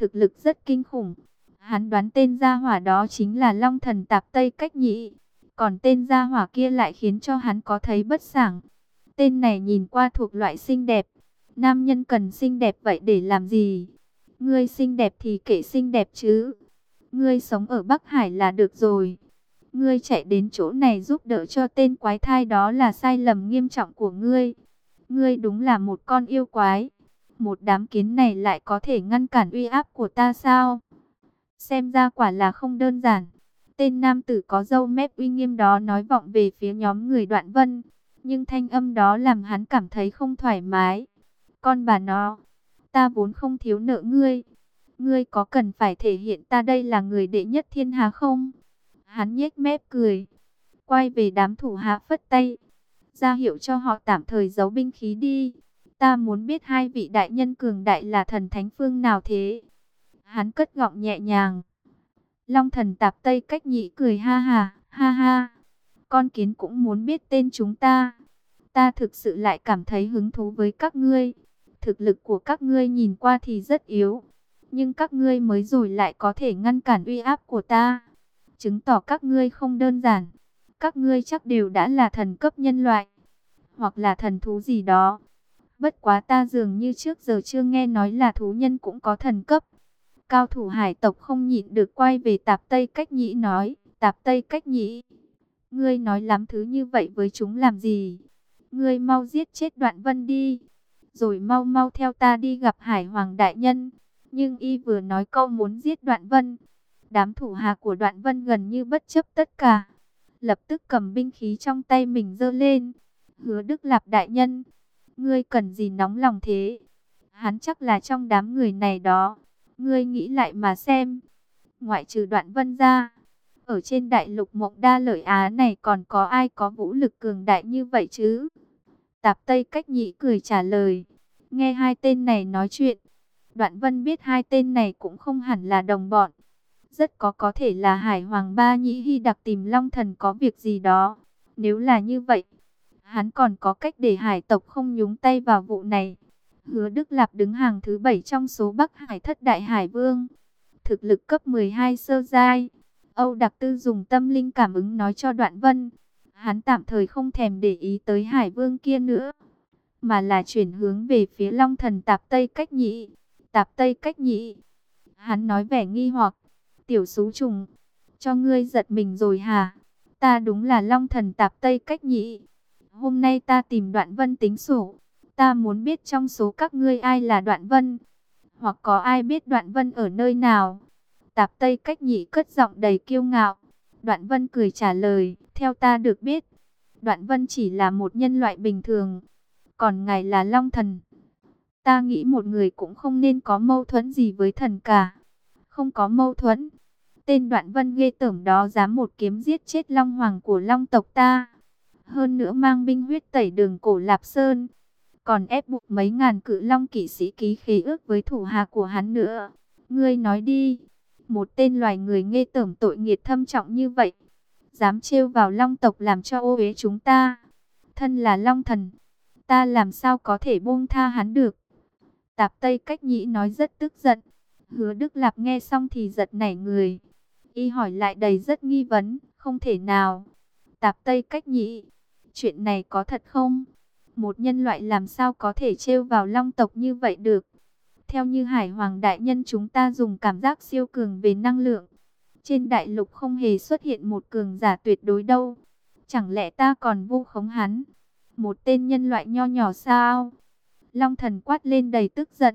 thực lực rất kinh khủng. Hắn đoán tên gia hỏa đó chính là Long Thần Tạp Tây Cách Nhị, còn tên gia hỏa kia lại khiến cho hắn có thấy bất sảng. Tên này nhìn qua thuộc loại xinh đẹp, nam nhân cần xinh đẹp vậy để làm gì? Ngươi xinh đẹp thì kệ xinh đẹp chứ. Ngươi sống ở Bắc Hải là được rồi. Ngươi chạy đến chỗ này giúp đỡ cho tên quái thai đó là sai lầm nghiêm trọng của ngươi. Ngươi đúng là một con yêu quái. Một đám kiến này lại có thể ngăn cản uy áp của ta sao? Xem ra quả là không đơn giản. Tên nam tử có dâu mép uy nghiêm đó nói vọng về phía nhóm người đoạn vân. Nhưng thanh âm đó làm hắn cảm thấy không thoải mái. Con bà nó, ta vốn không thiếu nợ ngươi. Ngươi có cần phải thể hiện ta đây là người đệ nhất thiên hà không? Hắn nhếch mép cười. Quay về đám thủ hạ phất tay. ra hiệu cho họ tạm thời giấu binh khí đi. Ta muốn biết hai vị đại nhân cường đại là thần thánh phương nào thế? Hắn cất giọng nhẹ nhàng. Long thần tạp tây cách nhị cười ha ha, ha ha. Con kiến cũng muốn biết tên chúng ta. Ta thực sự lại cảm thấy hứng thú với các ngươi. Thực lực của các ngươi nhìn qua thì rất yếu. Nhưng các ngươi mới rồi lại có thể ngăn cản uy áp của ta. Chứng tỏ các ngươi không đơn giản. Các ngươi chắc đều đã là thần cấp nhân loại. Hoặc là thần thú gì đó. Bất quá ta dường như trước giờ chưa nghe nói là thú nhân cũng có thần cấp. Cao thủ hải tộc không nhịn được quay về tạp Tây Cách Nhĩ nói. Tạp Tây Cách Nhĩ. Ngươi nói lắm thứ như vậy với chúng làm gì? Ngươi mau giết chết đoạn vân đi. Rồi mau mau theo ta đi gặp hải hoàng đại nhân. Nhưng y vừa nói câu muốn giết đoạn vân. Đám thủ hạ của đoạn vân gần như bất chấp tất cả. Lập tức cầm binh khí trong tay mình dơ lên. Hứa Đức Lạp đại nhân. Ngươi cần gì nóng lòng thế? Hắn chắc là trong đám người này đó. Ngươi nghĩ lại mà xem. Ngoại trừ đoạn vân ra. Ở trên đại lục mộng đa lợi Á này còn có ai có vũ lực cường đại như vậy chứ? Tạp Tây Cách Nhị cười trả lời. Nghe hai tên này nói chuyện. Đoạn vân biết hai tên này cũng không hẳn là đồng bọn. Rất có có thể là Hải Hoàng Ba Nhĩ Hy đặc tìm Long Thần có việc gì đó. Nếu là như vậy, hắn còn có cách để hải tộc không nhúng tay vào vụ này. Hứa Đức Lạp đứng hàng thứ 7 trong số Bắc Hải thất đại hải vương. Thực lực cấp 12 sơ giai. Âu Đặc Tư dùng tâm linh cảm ứng nói cho Đoạn Vân. Hắn tạm thời không thèm để ý tới hải vương kia nữa. Mà là chuyển hướng về phía Long Thần Tạp Tây Cách Nhị. Tạp Tây Cách Nhị. Hắn nói vẻ nghi hoặc. Tiểu xú trùng. Cho ngươi giật mình rồi hả? Ta đúng là Long Thần Tạp Tây Cách Nhị. Hôm nay ta tìm Đoạn Vân tính sổ. Ta muốn biết trong số các ngươi ai là Đoạn Vân. Hoặc có ai biết Đoạn Vân ở nơi nào. Tạp Tây Cách Nhị cất giọng đầy kiêu ngạo. Đoạn Vân cười trả lời. Theo ta được biết. Đoạn Vân chỉ là một nhân loại bình thường. Còn ngài là Long Thần. Ta nghĩ một người cũng không nên có mâu thuẫn gì với thần cả. Không có mâu thuẫn. Tên đoạn vân ghê tởm đó dám một kiếm giết chết Long Hoàng của Long tộc ta. Hơn nữa mang binh huyết tẩy đường cổ Lạp Sơn. Còn ép buộc mấy ngàn cự long kỵ sĩ ký khế ước với thủ hạ của hắn nữa. Ngươi nói đi. Một tên loài người nghe tởm tội nghiệt thâm trọng như vậy. Dám trêu vào long tộc làm cho ô uế chúng ta. Thân là long thần. Ta làm sao có thể buông tha hắn được. Tạp Tây Cách Nhĩ nói rất tức giận. Hứa Đức Lạp nghe xong thì giật nảy người. Y hỏi lại đầy rất nghi vấn, không thể nào. Tạp Tây Cách Nhĩ, chuyện này có thật không? Một nhân loại làm sao có thể trêu vào long tộc như vậy được? Theo như Hải Hoàng Đại Nhân chúng ta dùng cảm giác siêu cường về năng lượng. Trên đại lục không hề xuất hiện một cường giả tuyệt đối đâu. Chẳng lẽ ta còn vu khống hắn? Một tên nhân loại nho nhỏ sao? Long thần quát lên đầy tức giận.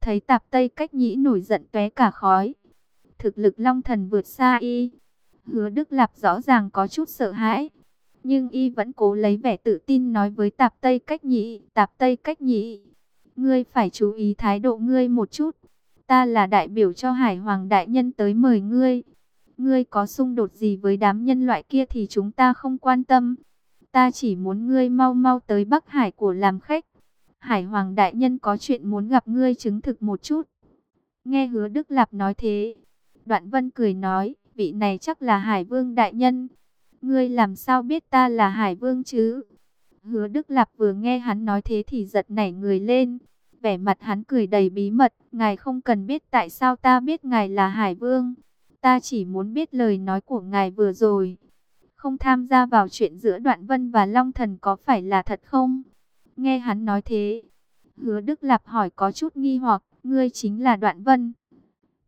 Thấy tạp tây cách nhĩ nổi giận tóe cả khói. Thực lực long thần vượt xa y. Hứa Đức Lạp rõ ràng có chút sợ hãi. Nhưng y vẫn cố lấy vẻ tự tin nói với tạp tây cách nhị, Tạp tây cách nhị. Ngươi phải chú ý thái độ ngươi một chút. Ta là đại biểu cho Hải Hoàng Đại Nhân tới mời ngươi. Ngươi có xung đột gì với đám nhân loại kia thì chúng ta không quan tâm. Ta chỉ muốn ngươi mau mau tới Bắc Hải của làm khách. Hải Hoàng Đại Nhân có chuyện muốn gặp ngươi chứng thực một chút. Nghe hứa Đức Lạp nói thế. Đoạn Vân cười nói, vị này chắc là Hải Vương Đại Nhân. Ngươi làm sao biết ta là Hải Vương chứ? Hứa Đức Lạp vừa nghe hắn nói thế thì giật nảy người lên. Vẻ mặt hắn cười đầy bí mật, ngài không cần biết tại sao ta biết ngài là Hải Vương. Ta chỉ muốn biết lời nói của ngài vừa rồi. Không tham gia vào chuyện giữa Đoạn Vân và Long Thần có phải là thật không? Nghe hắn nói thế, hứa Đức Lạp hỏi có chút nghi hoặc, ngươi chính là Đoạn Vân.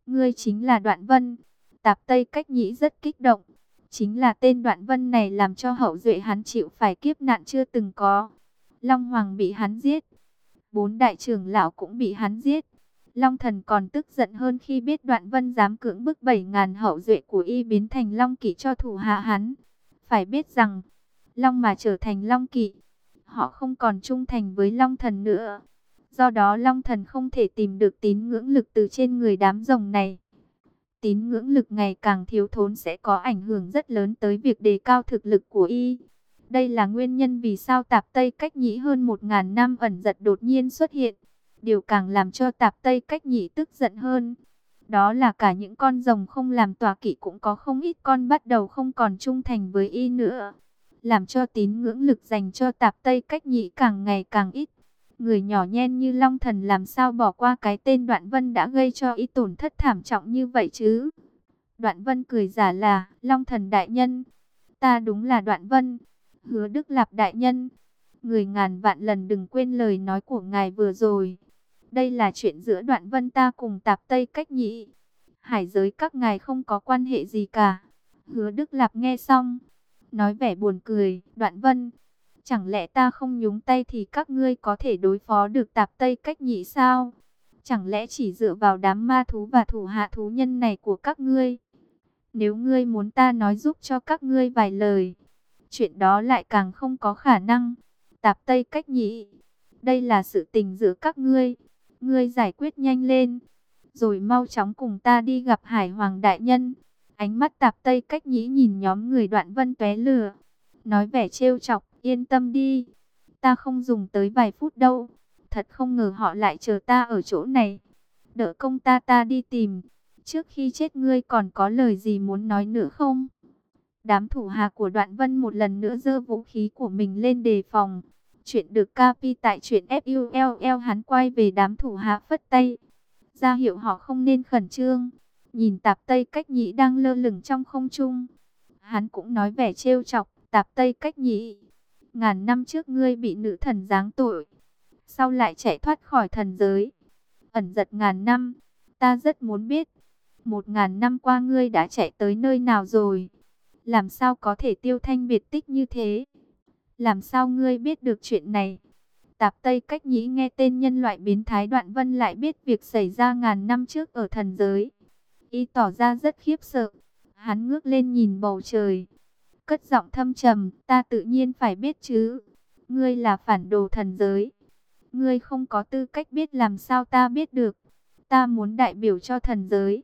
Ngươi chính là Đoạn Vân. Tạp Tây Cách Nhĩ rất kích động. Chính là tên Đoạn Vân này làm cho hậu duệ hắn chịu phải kiếp nạn chưa từng có. Long Hoàng bị hắn giết. Bốn đại trưởng lão cũng bị hắn giết. Long thần còn tức giận hơn khi biết Đoạn Vân dám cưỡng bức 7.000 hậu duệ của y biến thành Long Kỵ cho thủ hạ hắn. Phải biết rằng, Long mà trở thành Long Kỵ, họ không còn trung thành với Long thần nữa. Do đó Long thần không thể tìm được tín ngưỡng lực từ trên người đám rồng này. Tín ngưỡng lực ngày càng thiếu thốn sẽ có ảnh hưởng rất lớn tới việc đề cao thực lực của y. Đây là nguyên nhân vì sao tạp Tây cách nhĩ hơn 1.000 năm ẩn giật đột nhiên xuất hiện. Điều càng làm cho tạp Tây cách nhĩ tức giận hơn. Đó là cả những con rồng không làm tòa kỵ cũng có không ít con bắt đầu không còn trung thành với y nữa. Làm cho tín ngưỡng lực dành cho tạp Tây cách nhĩ càng ngày càng ít. Người nhỏ nhen như Long Thần làm sao bỏ qua cái tên Đoạn Vân đã gây cho y tổn thất thảm trọng như vậy chứ? Đoạn Vân cười giả là, Long Thần Đại Nhân. Ta đúng là Đoạn Vân, hứa Đức Lạp Đại Nhân. Người ngàn vạn lần đừng quên lời nói của ngài vừa rồi. Đây là chuyện giữa Đoạn Vân ta cùng Tạp Tây Cách Nhị. Hải giới các ngài không có quan hệ gì cả. Hứa Đức Lạp nghe xong, nói vẻ buồn cười, Đoạn Vân Chẳng lẽ ta không nhúng tay thì các ngươi có thể đối phó được tạp Tây cách nhị sao? Chẳng lẽ chỉ dựa vào đám ma thú và thủ hạ thú nhân này của các ngươi? Nếu ngươi muốn ta nói giúp cho các ngươi vài lời, chuyện đó lại càng không có khả năng. Tạp Tây cách nhị, đây là sự tình giữa các ngươi. Ngươi giải quyết nhanh lên, rồi mau chóng cùng ta đi gặp Hải Hoàng Đại Nhân. Ánh mắt tạp Tây cách nhĩ nhìn nhóm người đoạn vân tóe lửa, nói vẻ trêu chọc. Yên tâm đi, ta không dùng tới vài phút đâu. Thật không ngờ họ lại chờ ta ở chỗ này. Đỡ công ta ta đi tìm. Trước khi chết ngươi còn có lời gì muốn nói nữa không? Đám thủ hạ của đoạn vân một lần nữa giơ vũ khí của mình lên đề phòng. Chuyện được capi tại chuyện FULL hắn quay về đám thủ hạ phất tay. ra hiệu họ không nên khẩn trương. Nhìn tạp tây cách nhị đang lơ lửng trong không trung. Hắn cũng nói vẻ trêu chọc, tạp tây cách nhị ngàn năm trước ngươi bị nữ thần giáng tội, sau lại chạy thoát khỏi thần giới, ẩn giật ngàn năm, ta rất muốn biết, một ngàn năm qua ngươi đã chạy tới nơi nào rồi, làm sao có thể tiêu thanh biệt tích như thế, làm sao ngươi biết được chuyện này. Tạp Tây Cách Nhĩ nghe tên nhân loại biến thái đoạn vân lại biết việc xảy ra ngàn năm trước ở thần giới. Y tỏ ra rất khiếp sợ. Hắn ngước lên nhìn bầu trời cất giọng thâm trầm, ta tự nhiên phải biết chứ. Ngươi là phản đồ thần giới. Ngươi không có tư cách biết làm sao ta biết được. Ta muốn đại biểu cho thần giới.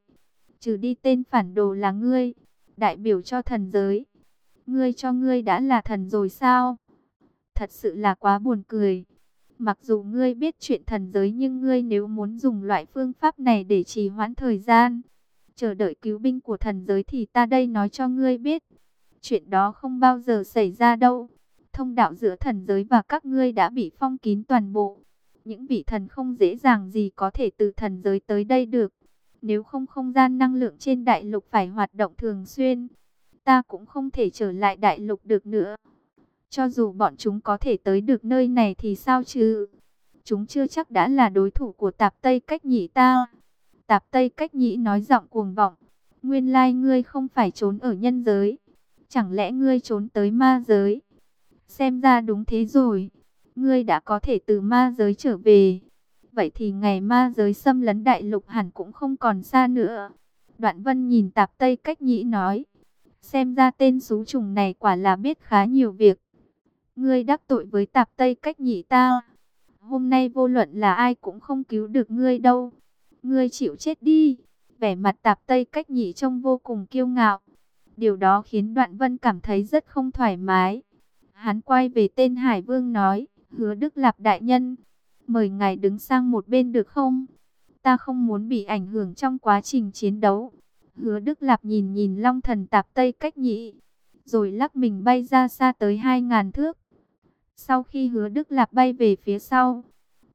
Trừ đi tên phản đồ là ngươi. Đại biểu cho thần giới. Ngươi cho ngươi đã là thần rồi sao? Thật sự là quá buồn cười. Mặc dù ngươi biết chuyện thần giới nhưng ngươi nếu muốn dùng loại phương pháp này để trì hoãn thời gian, chờ đợi cứu binh của thần giới thì ta đây nói cho ngươi biết. Chuyện đó không bao giờ xảy ra đâu. Thông đạo giữa thần giới và các ngươi đã bị phong kín toàn bộ. Những vị thần không dễ dàng gì có thể từ thần giới tới đây được. Nếu không không gian năng lượng trên đại lục phải hoạt động thường xuyên, ta cũng không thể trở lại đại lục được nữa. Cho dù bọn chúng có thể tới được nơi này thì sao chứ? Chúng chưa chắc đã là đối thủ của tạp Tây Cách Nhĩ ta. Tạp Tây Cách Nhĩ nói giọng cuồng vọng. Nguyên lai ngươi không phải trốn ở nhân giới. Chẳng lẽ ngươi trốn tới ma giới? Xem ra đúng thế rồi. Ngươi đã có thể từ ma giới trở về. Vậy thì ngày ma giới xâm lấn đại lục hẳn cũng không còn xa nữa. Đoạn vân nhìn tạp Tây cách nhĩ nói. Xem ra tên xú trùng này quả là biết khá nhiều việc. Ngươi đắc tội với tạp Tây cách nhĩ ta. Hôm nay vô luận là ai cũng không cứu được ngươi đâu. Ngươi chịu chết đi. Vẻ mặt tạp Tây cách nhĩ trông vô cùng kiêu ngạo. Điều đó khiến Đoạn Vân cảm thấy rất không thoải mái. Hắn quay về tên Hải Vương nói, hứa Đức Lạp Đại Nhân, mời ngài đứng sang một bên được không? Ta không muốn bị ảnh hưởng trong quá trình chiến đấu. Hứa Đức Lạp nhìn nhìn Long Thần Tạp Tây cách nhị, rồi lắc mình bay ra xa tới hai ngàn thước. Sau khi hứa Đức Lạp bay về phía sau,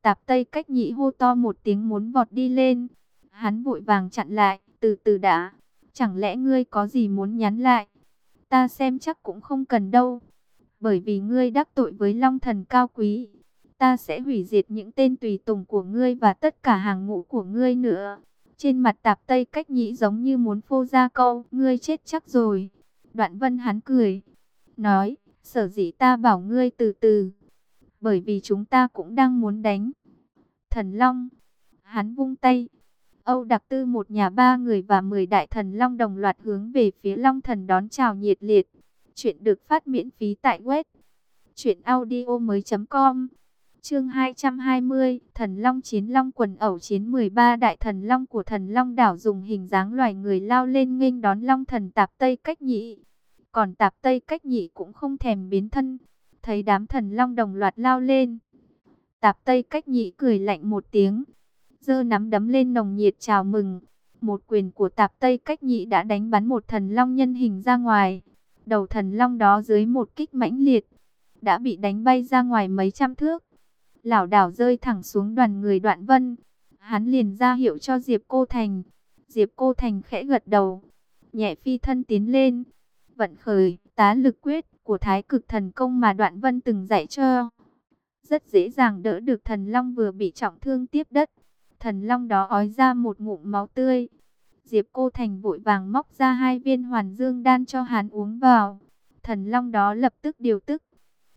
Tạp Tây cách nhị hô to một tiếng muốn vọt đi lên. Hắn vội vàng chặn lại, từ từ đã. Chẳng lẽ ngươi có gì muốn nhắn lại? Ta xem chắc cũng không cần đâu. Bởi vì ngươi đắc tội với Long Thần cao quý. Ta sẽ hủy diệt những tên tùy tùng của ngươi và tất cả hàng ngũ của ngươi nữa. Trên mặt tạp Tây cách nhĩ giống như muốn phô ra câu. Ngươi chết chắc rồi. Đoạn vân hắn cười. Nói, sở dĩ ta bảo ngươi từ từ. Bởi vì chúng ta cũng đang muốn đánh. Thần Long. Hắn vung tay. Âu Đặc Tư một nhà ba người và 10 đại thần Long đồng loạt hướng về phía Long thần đón chào nhiệt liệt. Chuyện được phát miễn phí tại web. truyệnaudio mới com Chương 220, Thần Long Chiến Long quần ẩu chiến 13 đại thần Long của thần Long đảo dùng hình dáng loài người lao lên nghênh đón Long thần tạp Tây cách nhị. Còn tạp Tây cách nhị cũng không thèm biến thân, thấy đám thần Long đồng loạt lao lên. Tạp Tây cách nhị cười lạnh một tiếng, giơ nắm đấm lên nồng nhiệt chào mừng. Một quyền của tạp Tây cách nhị đã đánh bắn một thần Long nhân hình ra ngoài. Đầu thần Long đó dưới một kích mãnh liệt, đã bị đánh bay ra ngoài mấy trăm thước lảo đảo rơi thẳng xuống đoàn người đoạn vân. Hắn liền ra hiệu cho Diệp Cô Thành. Diệp Cô Thành khẽ gật đầu, nhẹ phi thân tiến lên. Vận khởi, tá lực quyết của thái cực thần công mà đoạn vân từng dạy cho. Rất dễ dàng đỡ được thần long vừa bị trọng thương tiếp đất. Thần long đó ói ra một ngụm máu tươi. Diệp Cô Thành vội vàng móc ra hai viên hoàn dương đan cho hắn uống vào. Thần long đó lập tức điều tức,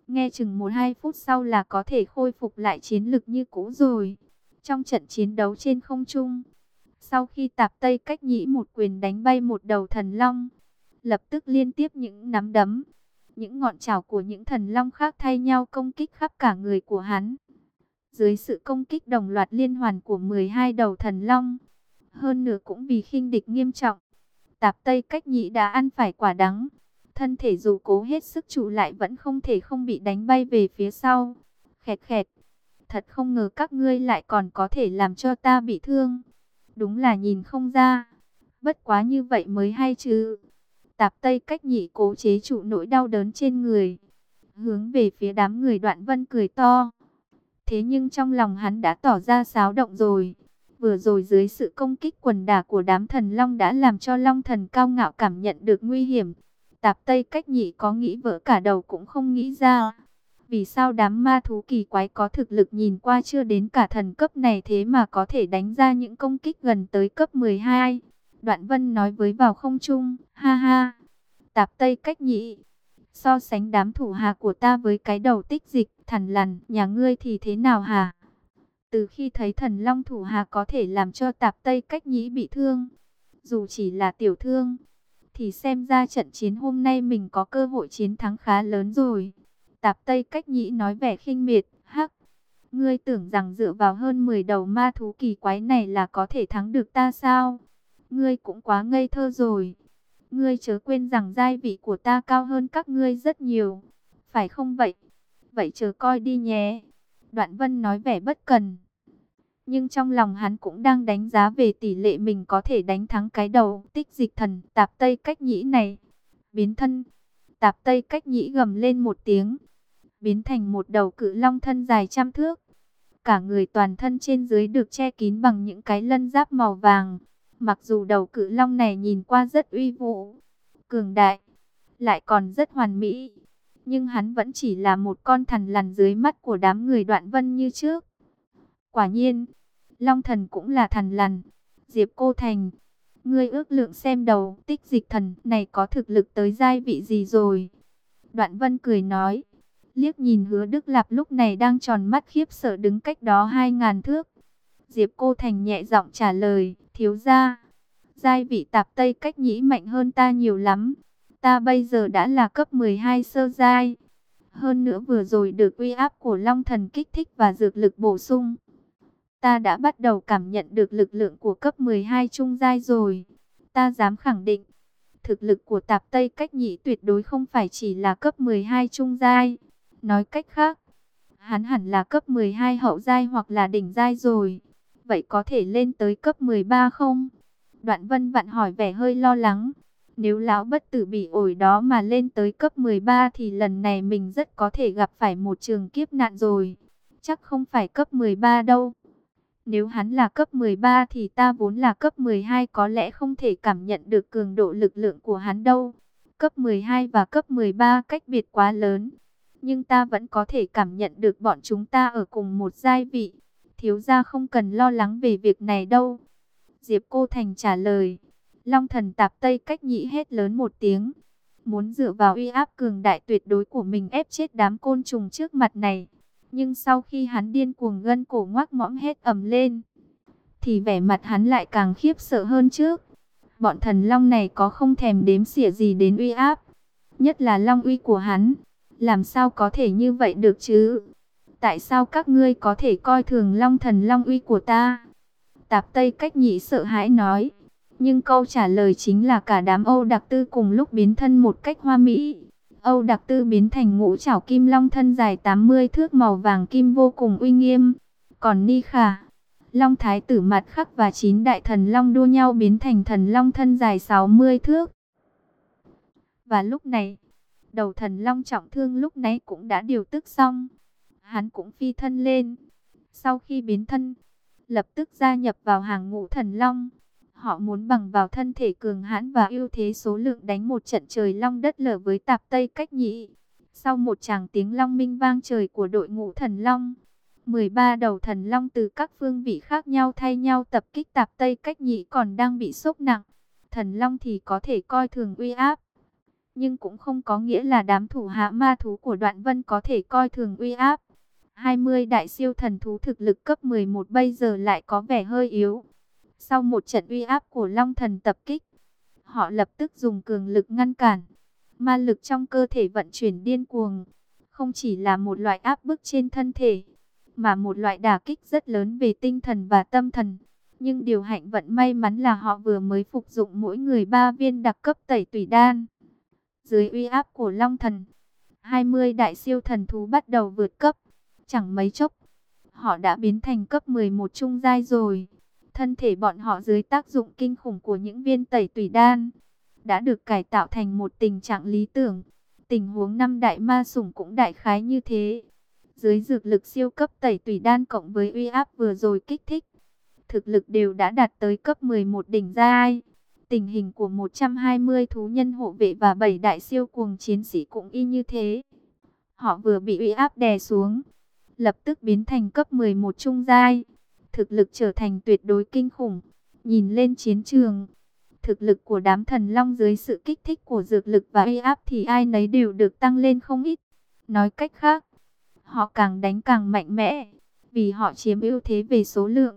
Nghe chừng 1-2 phút sau là có thể khôi phục lại chiến lực như cũ rồi. Trong trận chiến đấu trên không trung, sau khi tạp Tây cách nhĩ một quyền đánh bay một đầu thần long, lập tức liên tiếp những nắm đấm. Những ngọn chảo của những thần long khác thay nhau công kích khắp cả người của hắn. Dưới sự công kích đồng loạt liên hoàn của 12 đầu thần long, hơn nữa cũng vì khinh địch nghiêm trọng, tạp Tây cách Nhị đã ăn phải quả đắng thân thể dù cố hết sức trụ lại vẫn không thể không bị đánh bay về phía sau. Khẹt khẹt, thật không ngờ các ngươi lại còn có thể làm cho ta bị thương. Đúng là nhìn không ra, bất quá như vậy mới hay chứ. Tạp Tây cách nhị cố chế trụ nỗi đau đớn trên người, hướng về phía đám người đoạn vân cười to. Thế nhưng trong lòng hắn đã tỏ ra xáo động rồi. Vừa rồi dưới sự công kích quần đả của đám thần long đã làm cho long thần cao ngạo cảm nhận được nguy hiểm. Tạp Tây cách nhị có nghĩ vỡ cả đầu cũng không nghĩ ra. Vì sao đám ma thú kỳ quái có thực lực nhìn qua chưa đến cả thần cấp này thế mà có thể đánh ra những công kích gần tới cấp 12. Đoạn Vân nói với vào không trung, ha ha. Tạp Tây cách nhị. So sánh đám thủ hạ của ta với cái đầu tích dịch, thần lằn, nhà ngươi thì thế nào hả? Từ khi thấy thần long thủ hạ có thể làm cho tạp Tây cách nhĩ bị thương, dù chỉ là tiểu thương, thì xem ra trận chiến hôm nay mình có cơ hội chiến thắng khá lớn rồi. Tạp Tây Cách Nhĩ nói vẻ khinh miệt, hắc. Ngươi tưởng rằng dựa vào hơn 10 đầu ma thú kỳ quái này là có thể thắng được ta sao? Ngươi cũng quá ngây thơ rồi. Ngươi chớ quên rằng giai vị của ta cao hơn các ngươi rất nhiều. Phải không vậy? Vậy chờ coi đi nhé. Đoạn Vân nói vẻ bất cần. Nhưng trong lòng hắn cũng đang đánh giá về tỷ lệ mình có thể đánh thắng cái đầu tích dịch thần tạp tây cách nhĩ này. Biến thân, tạp tây cách nhĩ gầm lên một tiếng, biến thành một đầu cự long thân dài trăm thước. Cả người toàn thân trên dưới được che kín bằng những cái lân giáp màu vàng. Mặc dù đầu cự long này nhìn qua rất uy vũ, cường đại, lại còn rất hoàn mỹ. Nhưng hắn vẫn chỉ là một con thằn lằn dưới mắt của đám người đoạn vân như trước. Quả nhiên, Long thần cũng là thần lằn. Diệp Cô Thành, ngươi ước lượng xem đầu tích dịch thần này có thực lực tới giai vị gì rồi. Đoạn Vân cười nói, liếc nhìn hứa Đức Lạp lúc này đang tròn mắt khiếp sợ đứng cách đó hai ngàn thước. Diệp Cô Thành nhẹ giọng trả lời, thiếu gia, giai vị tạp Tây cách nhĩ mạnh hơn ta nhiều lắm. Ta bây giờ đã là cấp 12 sơ giai. Hơn nữa vừa rồi được uy áp của Long Thần kích thích và dược lực bổ sung ta đã bắt đầu cảm nhận được lực lượng của cấp 12 trung giai rồi. Ta dám khẳng định, thực lực của tạp Tây cách nhị tuyệt đối không phải chỉ là cấp 12 trung giai. Nói cách khác, hắn hẳn là cấp 12 hậu giai hoặc là đỉnh giai rồi. Vậy có thể lên tới cấp 13 không? Đoạn vân vặn hỏi vẻ hơi lo lắng. Nếu lão bất tử bị ổi đó mà lên tới cấp 13 thì lần này mình rất có thể gặp phải một trường kiếp nạn rồi. chắc không phải cấp 13 đâu. Nếu hắn là cấp 13 thì ta vốn là cấp 12 có lẽ không thể cảm nhận được cường độ lực lượng của hắn đâu. Cấp 12 và cấp 13 cách biệt quá lớn. Nhưng ta vẫn có thể cảm nhận được bọn chúng ta ở cùng một giai vị. Thiếu gia không cần lo lắng về việc này đâu. Diệp Cô Thành trả lời. Long thần tạp Tây cách nhĩ hết lớn một tiếng. Muốn dựa vào uy áp cường đại tuyệt đối của mình ép chết đám côn trùng trước mặt này. Nhưng sau khi hắn điên cuồng gân cổ ngoác mõm hết ầm lên. Thì vẻ mặt hắn lại càng khiếp sợ hơn trước. Bọn thần long này có không thèm đếm xỉa gì đến uy áp. Nhất là long uy của hắn. Làm sao có thể như vậy được chứ? Tại sao các ngươi có thể coi thường long thần long uy của ta? Tạp Tây cách nhị sợ hãi nói. Nhưng câu trả lời chính là cả đám Âu đặc tư cùng lúc biến thân một cách hoa mỹ. Âu đặc tư biến thành ngũ trảo kim long thân dài 80 thước màu vàng kim vô cùng uy nghiêm. Còn Ni Khả, Long Thái tử mặt khắc và chín đại thần long đua nhau biến thành thần long thân dài 60 thước. Và lúc này, đầu thần long trọng thương lúc nãy cũng đã điều tức xong. Hắn cũng phi thân lên. Sau khi biến thân, lập tức gia nhập vào hàng ngũ thần long. Họ muốn bằng vào thân thể cường hãn và ưu thế số lượng đánh một trận trời long đất lở với tạp Tây cách nhị. Sau một tràng tiếng long minh vang trời của đội ngũ thần long, 13 đầu thần long từ các phương vị khác nhau thay nhau tập kích tạp Tây cách nhị còn đang bị sốc nặng. Thần long thì có thể coi thường uy áp. Nhưng cũng không có nghĩa là đám thủ hạ ma thú của đoạn vân có thể coi thường uy áp. 20 đại siêu thần thú thực lực cấp 11 bây giờ lại có vẻ hơi yếu. Sau một trận uy áp của Long Thần tập kích, họ lập tức dùng cường lực ngăn cản. Ma lực trong cơ thể vận chuyển điên cuồng, không chỉ là một loại áp bức trên thân thể, mà một loại đả kích rất lớn về tinh thần và tâm thần. Nhưng điều hạnh vận may mắn là họ vừa mới phục dụng mỗi người ba viên đặc cấp tẩy tùy đan. Dưới uy áp của Long Thần, 20 đại siêu thần thú bắt đầu vượt cấp. Chẳng mấy chốc, họ đã biến thành cấp 11 trung giai rồi. Thân thể bọn họ dưới tác dụng kinh khủng của những viên tẩy tùy đan đã được cải tạo thành một tình trạng lý tưởng. Tình huống năm đại ma sủng cũng đại khái như thế. Dưới dược lực siêu cấp tẩy tùy đan cộng với uy áp vừa rồi kích thích, thực lực đều đã đạt tới cấp 11 đỉnh giai. Tình hình của 120 thú nhân hộ vệ và 7 đại siêu cuồng chiến sĩ cũng y như thế. Họ vừa bị uy áp đè xuống, lập tức biến thành cấp 11 trung giai thực lực trở thành tuyệt đối kinh khủng. Nhìn lên chiến trường, thực lực của đám thần long dưới sự kích thích của dược lực và uy áp thì ai nấy đều được tăng lên không ít. Nói cách khác, họ càng đánh càng mạnh mẽ, vì họ chiếm ưu thế về số lượng.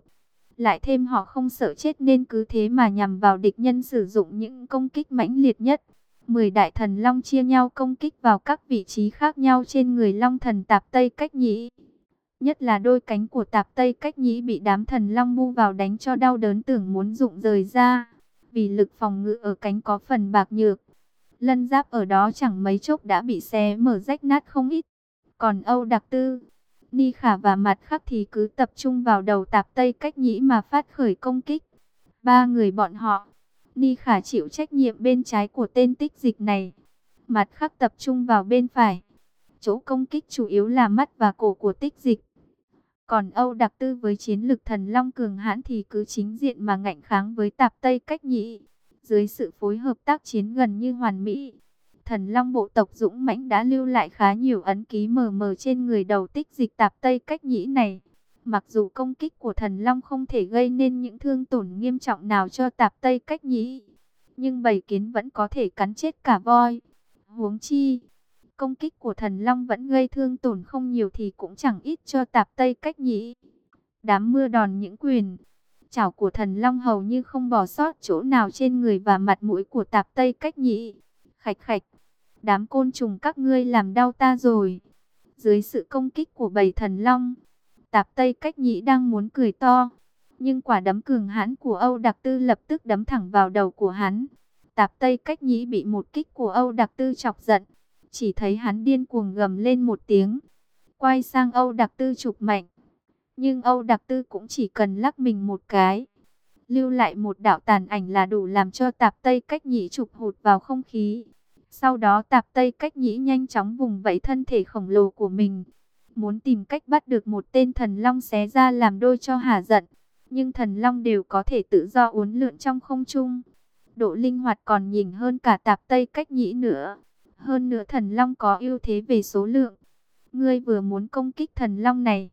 Lại thêm họ không sợ chết nên cứ thế mà nhằm vào địch nhân sử dụng những công kích mãnh liệt nhất. Mười đại thần long chia nhau công kích vào các vị trí khác nhau trên người long thần tạp Tây cách nhĩ. Nhất là đôi cánh của tạp Tây cách nhĩ bị đám thần long bu vào đánh cho đau đớn tưởng muốn rụng rời ra. Vì lực phòng ngự ở cánh có phần bạc nhược. Lân giáp ở đó chẳng mấy chốc đã bị xé mở rách nát không ít. Còn Âu Đặc Tư, Ni Khả và Mặt Khắc thì cứ tập trung vào đầu tạp Tây cách nhĩ mà phát khởi công kích. Ba người bọn họ, Ni Khả chịu trách nhiệm bên trái của tên tích dịch này. Mặt Khắc tập trung vào bên phải. Chỗ công kích chủ yếu là mắt và cổ của tích dịch. Còn Âu Đặc Tư với chiến lực thần long cường hãn thì cứ chính diện mà ngạnh kháng với tạp Tây cách nhị. Dưới sự phối hợp tác chiến gần như hoàn mỹ, thần long bộ tộc Dũng mãnh đã lưu lại khá nhiều ấn ký mờ mờ trên người đầu tích dịch tạp Tây cách nhĩ này. Mặc dù công kích của thần long không thể gây nên những thương tổn nghiêm trọng nào cho tạp Tây cách nhĩ, nhưng bầy kiến vẫn có thể cắn chết cả voi. Huống chi công kích của thần long vẫn gây thương tổn không nhiều thì cũng chẳng ít cho tạp tây cách nhĩ. Đám mưa đòn những quyền, chảo của thần long hầu như không bỏ sót chỗ nào trên người và mặt mũi của tạp tây cách nhĩ. Khạch khạch, đám côn trùng các ngươi làm đau ta rồi. Dưới sự công kích của bầy thần long, tạp tây cách nhĩ đang muốn cười to. Nhưng quả đấm cường hãn của Âu Đặc Tư lập tức đấm thẳng vào đầu của hắn. Tạp Tây Cách Nhĩ bị một kích của Âu Đặc Tư chọc giận, chỉ thấy hắn điên cuồng gầm lên một tiếng, quay sang Âu Đặc Tư chụp mạnh. Nhưng Âu Đặc Tư cũng chỉ cần lắc mình một cái, lưu lại một đạo tàn ảnh là đủ làm cho tạp Tây cách nhĩ chụp hụt vào không khí. Sau đó tạp Tây cách nhĩ nhanh chóng vùng vẫy thân thể khổng lồ của mình. muốn tìm cách bắt được một tên thần long xé ra làm đôi cho hả giận. Nhưng thần long đều có thể tự do uốn lượn trong không trung. Độ linh hoạt còn nhìn hơn cả tạp tây cách nhĩ nữa. Hơn nữa thần long có ưu thế về số lượng. Ngươi vừa muốn công kích thần long này,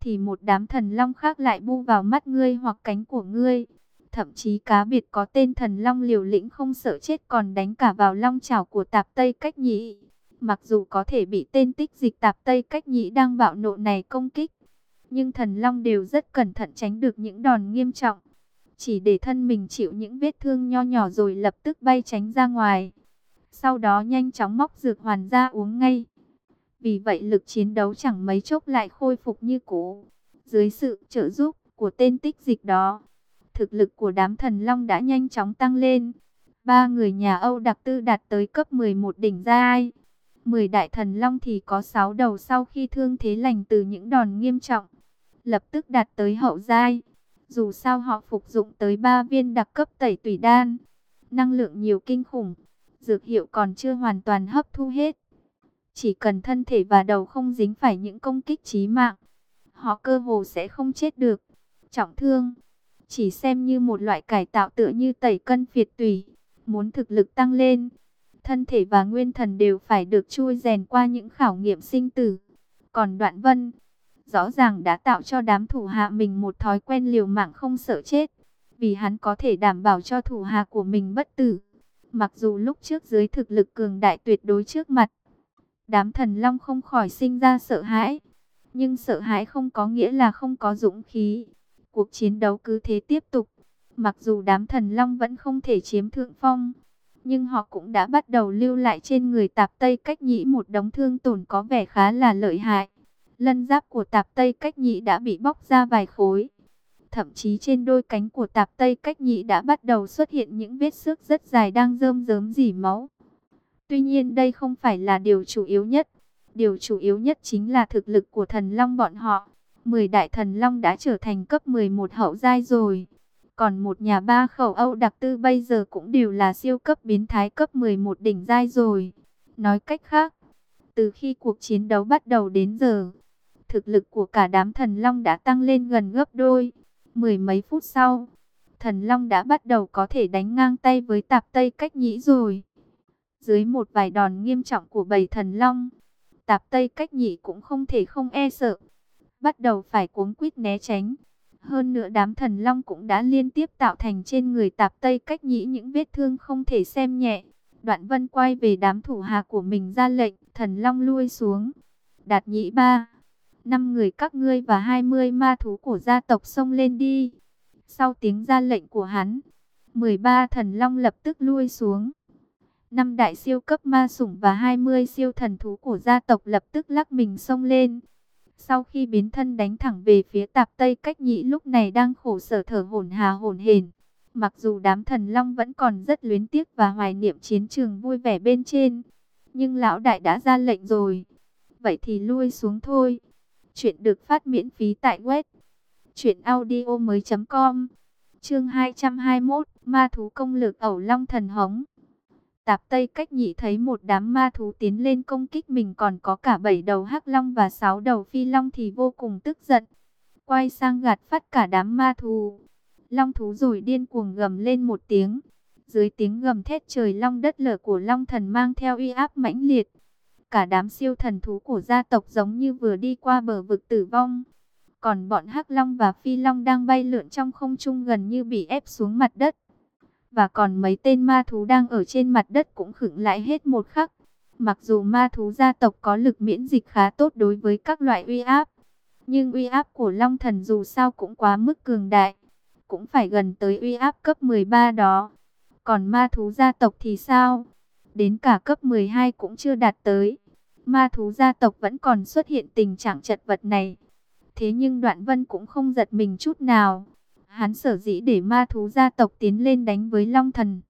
thì một đám thần long khác lại bu vào mắt ngươi hoặc cánh của ngươi. Thậm chí cá biệt có tên thần long liều lĩnh không sợ chết còn đánh cả vào long chảo của tạp Tây Cách Nhĩ. Mặc dù có thể bị tên tích dịch tạp Tây Cách Nhĩ đang bạo nộ này công kích, nhưng thần long đều rất cẩn thận tránh được những đòn nghiêm trọng. Chỉ để thân mình chịu những vết thương nho nhỏ rồi lập tức bay tránh ra ngoài. Sau đó nhanh chóng móc dược hoàn ra uống ngay. Vì vậy lực chiến đấu chẳng mấy chốc lại khôi phục như cũ. Dưới sự trợ giúp của tên tích dịch đó, thực lực của đám thần long đã nhanh chóng tăng lên. Ba người nhà Âu đặc tư đạt tới cấp 11 đỉnh giai. 10 đại thần long thì có 6 đầu sau khi thương thế lành từ những đòn nghiêm trọng. Lập tức đạt tới hậu giai. Dù sao họ phục dụng tới 3 viên đặc cấp tẩy tủy đan. Năng lượng nhiều kinh khủng. Dược hiệu còn chưa hoàn toàn hấp thu hết. Chỉ cần thân thể và đầu không dính phải những công kích chí mạng. Họ cơ hồ sẽ không chết được. Trọng thương chỉ xem như một loại cải tạo tựa như tẩy cân phiệt tùy. Muốn thực lực tăng lên, thân thể và nguyên thần đều phải được chui rèn qua những khảo nghiệm sinh tử. Còn đoạn vân, rõ ràng đã tạo cho đám thủ hạ mình một thói quen liều mạng không sợ chết, vì hắn có thể đảm bảo cho thủ hạ của mình bất tử. Mặc dù lúc trước dưới thực lực cường đại tuyệt đối trước mặt, đám thần long không khỏi sinh ra sợ hãi. Nhưng sợ hãi không có nghĩa là không có dũng khí. Cuộc chiến đấu cứ thế tiếp tục. Mặc dù đám thần long vẫn không thể chiếm thượng phong, nhưng họ cũng đã bắt đầu lưu lại trên người tạp Tây Cách Nhĩ một đống thương tổn có vẻ khá là lợi hại. Lân giáp của tạp Tây Cách Nhĩ đã bị bóc ra vài khối. Thậm chí trên đôi cánh của tạp Tây Cách Nhĩ đã bắt đầu xuất hiện những vết xước rất dài đang rơm rớm dỉ máu. Tuy nhiên đây không phải là điều chủ yếu nhất. Điều chủ yếu nhất chính là thực lực của thần long bọn họ. 10 đại thần long đã trở thành cấp 11 hậu giai rồi. Còn một nhà ba khẩu Âu đặc tư bây giờ cũng đều là siêu cấp biến thái cấp 11 đỉnh giai rồi. Nói cách khác, từ khi cuộc chiến đấu bắt đầu đến giờ, thực lực của cả đám thần long đã tăng lên gần gấp đôi. Mười mấy phút sau, thần long đã bắt đầu có thể đánh ngang tay với tạp tây cách nhĩ rồi. Dưới một vài đòn nghiêm trọng của bầy thần long, tạp tây cách nhĩ cũng không thể không e sợ bắt đầu phải cuống quýt né tránh. Hơn nữa đám thần long cũng đã liên tiếp tạo thành trên người tạp tây cách nhĩ những vết thương không thể xem nhẹ. Đoạn vân quay về đám thủ hạ của mình ra lệnh, thần long lui xuống. Đạt nhĩ ba, năm người các ngươi và hai mươi ma thú của gia tộc xông lên đi. Sau tiếng ra lệnh của hắn, 13 thần long lập tức lui xuống. Năm đại siêu cấp ma sủng và 20 siêu thần thú của gia tộc lập tức lắc mình xông lên. Sau khi biến thân đánh thẳng về phía tạp Tây Cách nhị lúc này đang khổ sở thở hổn hà hổn hển. Mặc dù đám thần long vẫn còn rất luyến tiếc và hoài niệm chiến trường vui vẻ bên trên, nhưng lão đại đã ra lệnh rồi. Vậy thì lui xuống thôi. Chuyện được phát miễn phí tại web mới.com Chương 221, Ma thú công lược ẩu long thần hống. Tạp Tây Cách Nhị thấy một đám ma thú tiến lên công kích mình còn có cả bảy đầu hắc long và sáu đầu phi long thì vô cùng tức giận. Quay sang gạt phát cả đám ma thú. Long thú rồi điên cuồng gầm lên một tiếng. Dưới tiếng gầm thét trời long đất lở của long thần mang theo uy áp mãnh liệt. Cả đám siêu thần thú của gia tộc giống như vừa đi qua bờ vực tử vong. Còn bọn hắc long và phi long đang bay lượn trong không trung gần như bị ép xuống mặt đất và còn mấy tên ma thú đang ở trên mặt đất cũng khựng lại hết một khắc. Mặc dù ma thú gia tộc có lực miễn dịch khá tốt đối với các loại uy áp, nhưng uy áp của Long Thần dù sao cũng quá mức cường đại, cũng phải gần tới uy áp cấp 13 đó. Còn ma thú gia tộc thì sao? Đến cả cấp 12 cũng chưa đạt tới. Ma thú gia tộc vẫn còn xuất hiện tình trạng chật vật này. Thế nhưng Đoạn Vân cũng không giật mình chút nào. Hắn sở dĩ để ma thú gia tộc tiến lên đánh với Long Thần.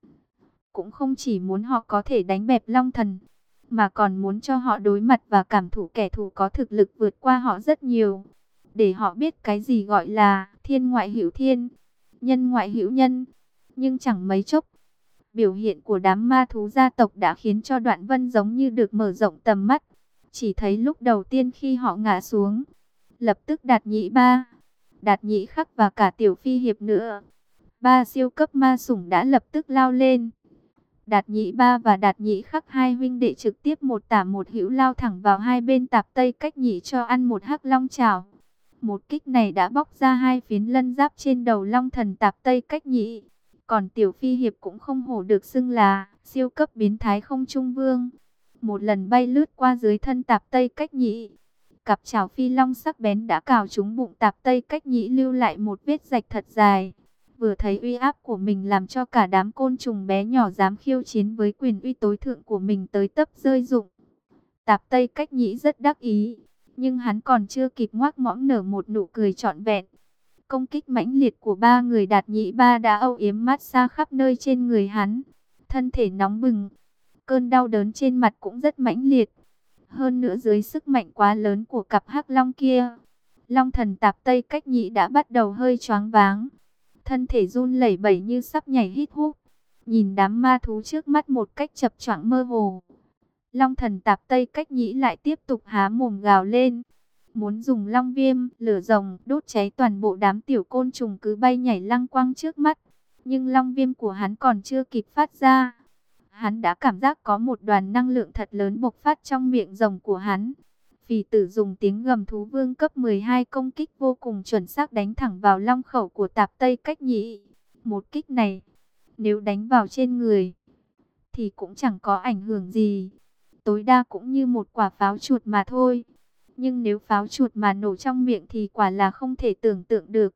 Cũng không chỉ muốn họ có thể đánh bẹp Long Thần, mà còn muốn cho họ đối mặt và cảm thụ kẻ thù có thực lực vượt qua họ rất nhiều. Để họ biết cái gì gọi là thiên ngoại hữu thiên, nhân ngoại hữu nhân. Nhưng chẳng mấy chốc, biểu hiện của đám ma thú gia tộc đã khiến cho đoạn vân giống như được mở rộng tầm mắt. Chỉ thấy lúc đầu tiên khi họ ngã xuống, lập tức đạt nhị ba, đạt nhị khắc và cả tiểu phi hiệp nữa. Ba siêu cấp ma sủng đã lập tức lao lên. Đạt nhị ba và đạt nhị khắc hai huynh đệ trực tiếp một tả một hữu lao thẳng vào hai bên tạp tây cách nhị cho ăn một hắc long chảo. Một kích này đã bóc ra hai phiến lân giáp trên đầu long thần tạp tây cách nhị. Còn tiểu phi hiệp cũng không hổ được xưng là siêu cấp biến thái không trung vương. Một lần bay lướt qua dưới thân tạp tây cách nhị. Cặp chảo phi long sắc bén đã cào trúng bụng tạp tây cách nhị lưu lại một vết rạch thật dài. Vừa thấy uy áp của mình làm cho cả đám côn trùng bé nhỏ dám khiêu chiến với quyền uy tối thượng của mình tới tấp rơi rụng Tạp Tây cách nhĩ rất đắc ý, nhưng hắn còn chưa kịp ngoác mõm nở một nụ cười trọn vẹn. Công kích mãnh liệt của ba người đạt nhĩ ba đã âu yếm mát xa khắp nơi trên người hắn. Thân thể nóng bừng, cơn đau đớn trên mặt cũng rất mãnh liệt. Hơn nữa dưới sức mạnh quá lớn của cặp hắc long kia, long thần tạp Tây cách nhị đã bắt đầu hơi choáng váng thân thể run lẩy bẩy như sắp nhảy hít hút. Nhìn đám ma thú trước mắt một cách chập choạng mơ hồ. Long thần tạp tây cách nhĩ lại tiếp tục há mồm gào lên. Muốn dùng long viêm, lửa rồng, đốt cháy toàn bộ đám tiểu côn trùng cứ bay nhảy lăng quăng trước mắt. Nhưng long viêm của hắn còn chưa kịp phát ra. Hắn đã cảm giác có một đoàn năng lượng thật lớn bộc phát trong miệng rồng của hắn. Phì tử dùng tiếng gầm thú vương cấp 12 công kích vô cùng chuẩn xác đánh thẳng vào long khẩu của tạp Tây cách nhị. Một kích này, nếu đánh vào trên người, thì cũng chẳng có ảnh hưởng gì. Tối đa cũng như một quả pháo chuột mà thôi. Nhưng nếu pháo chuột mà nổ trong miệng thì quả là không thể tưởng tượng được.